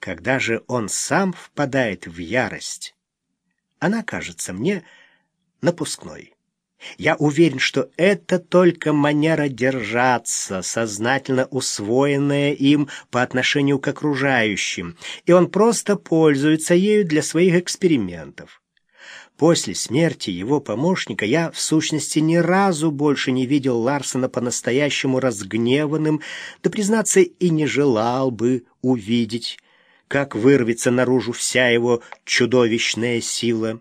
Когда же он сам впадает в ярость, она кажется мне напускной. Я уверен, что это только манера держаться, сознательно усвоенная им по отношению к окружающим, и он просто пользуется ею для своих экспериментов. После смерти его помощника я, в сущности, ни разу больше не видел Ларсона по-настоящему разгневанным, да, признаться, и не желал бы увидеть, как вырвется наружу вся его чудовищная сила.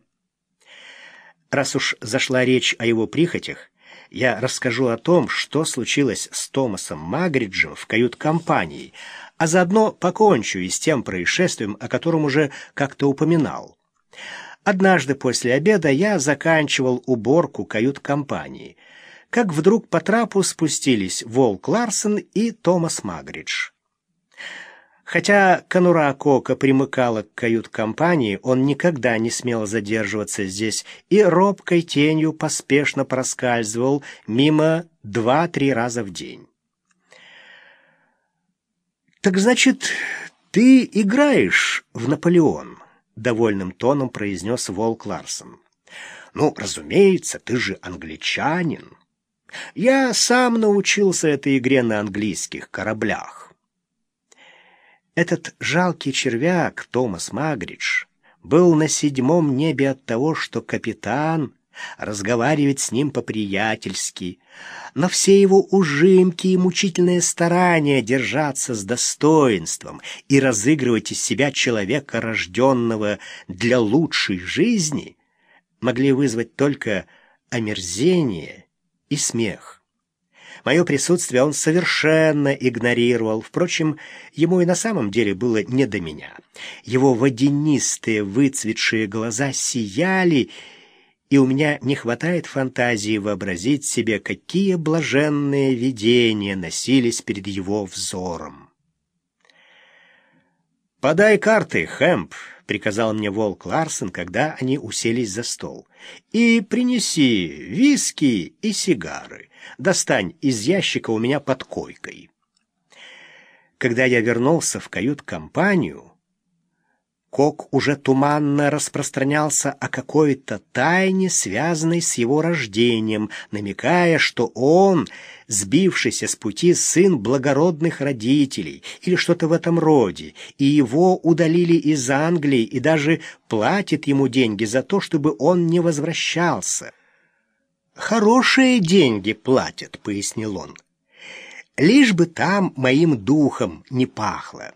Раз уж зашла речь о его прихотях, я расскажу о том, что случилось с Томасом Магриджем в кают-компании, а заодно покончу и с тем происшествием, о котором уже как-то упоминал. Однажды после обеда я заканчивал уборку кают-компании, как вдруг по трапу спустились Волк Ларсон и Томас Магридж. Хотя конура Кока примыкала к кают-компании, он никогда не смел задерживаться здесь и робкой тенью поспешно проскальзывал мимо два-три раза в день. «Так значит, ты играешь в Наполеон?» — довольным тоном произнес Волк Ларсон. «Ну, разумеется, ты же англичанин. Я сам научился этой игре на английских кораблях». Этот жалкий червяк, Томас Магридж, был на седьмом небе от того, что капитан разговаривает с ним по-приятельски, но все его ужимки и мучительные старания держаться с достоинством и разыгрывать из себя человека, рожденного для лучшей жизни, могли вызвать только омерзение и смех. Мое присутствие он совершенно игнорировал. Впрочем, ему и на самом деле было не до меня. Его водянистые, выцветшие глаза сияли, и у меня не хватает фантазии вообразить себе, какие блаженные видения носились перед его взором. «Подай карты, Хэмп», — приказал мне Волк Ларсон, когда они уселись за стол. «И принеси виски и сигары. Достань из ящика у меня под койкой». Когда я вернулся в кают-компанию, Кок уже туманно распространялся о какой-то тайне, связанной с его рождением, намекая, что он, сбившийся с пути сын благородных родителей или что-то в этом роде, и его удалили из Англии и даже платит ему деньги за то, чтобы он не возвращался. «Хорошие деньги платят», — пояснил он. «Лишь бы там моим духом не пахло».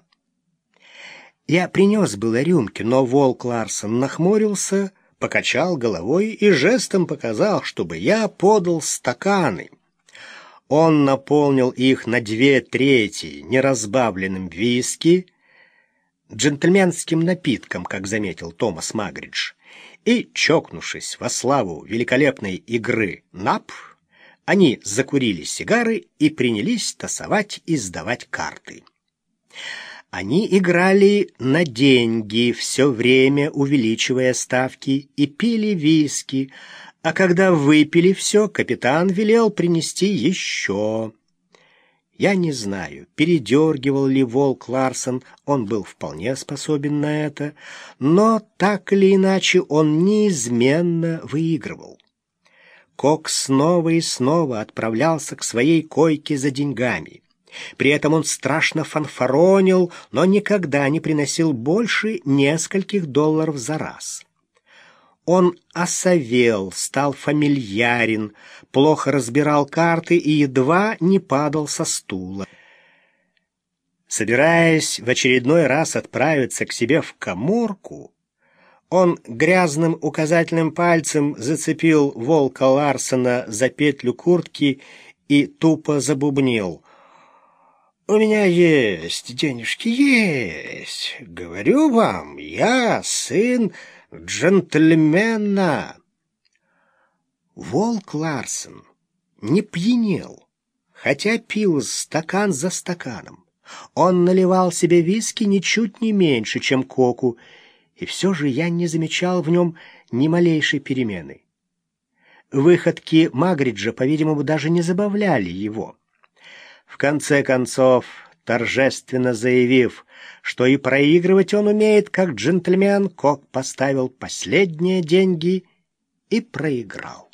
Я принес было рюмки, но волк Ларсон нахмурился, покачал головой и жестом показал, чтобы я подал стаканы. Он наполнил их на две трети неразбавленным виски, джентльменским напитком, как заметил Томас Магридж, и, чокнувшись во славу великолепной игры «Нап», они закурили сигары и принялись тасовать и сдавать карты. Они играли на деньги, все время увеличивая ставки, и пили виски, а когда выпили все, капитан велел принести еще. Я не знаю, передергивал ли Волк Ларсон, он был вполне способен на это, но так или иначе он неизменно выигрывал. Кок снова и снова отправлялся к своей койке за деньгами. При этом он страшно фанфаронил, но никогда не приносил больше нескольких долларов за раз. Он осовел, стал фамильярен, плохо разбирал карты и едва не падал со стула. Собираясь в очередной раз отправиться к себе в каморку, он грязным указательным пальцем зацепил волка Ларсона за петлю куртки и тупо забубнил. «У меня есть денежки, есть. Говорю вам, я сын джентльмена». Волк Ларсон не пьянел, хотя пил стакан за стаканом. Он наливал себе виски ничуть не меньше, чем коку, и все же я не замечал в нем ни малейшей перемены. Выходки Магриджа, по-видимому, даже не забавляли его. В конце концов, торжественно заявив, что и проигрывать он умеет, как джентльмен, Кок поставил последние деньги и проиграл.